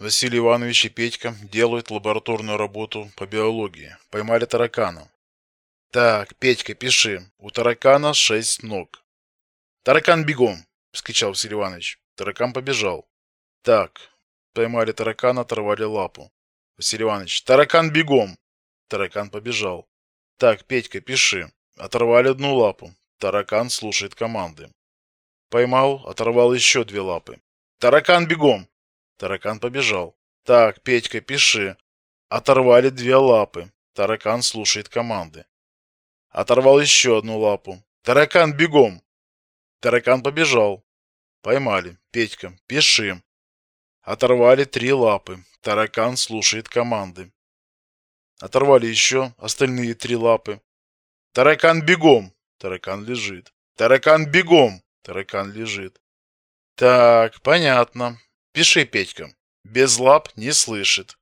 Василий Иванович и Петька делают лабораторную работу по биологии. Поймали таракана. Так, Петька, пиши. У таракана шесть ног. Таракан бегом, вскричал Василий Иванович. Таракан побежал. Так, поймали таракана, оторвали лапу. Василий Иванович, таракан бегом. Таракан побежал. Так, Петька, пиши. Оторвали одну лапу. Таракан слушает команды. Поймал, оторвал еще две лапы. Таракан бегом. Таракан побежал. Так, Петька, пиши. Оторвали две лапы. Таракан слушает команды. Оторвал еще одну лапу. Таракан бегом. Таракан побежал. Поймали. Петька, пиши. Оторвали три лапы. Таракан слушает команды. Оторвали еще остальные три лапы. Таракан бегом. Таракан лежит. Таракан бегом. Таракан лежит. Так, понятно. Пиши, Петька. Без лап не слышит.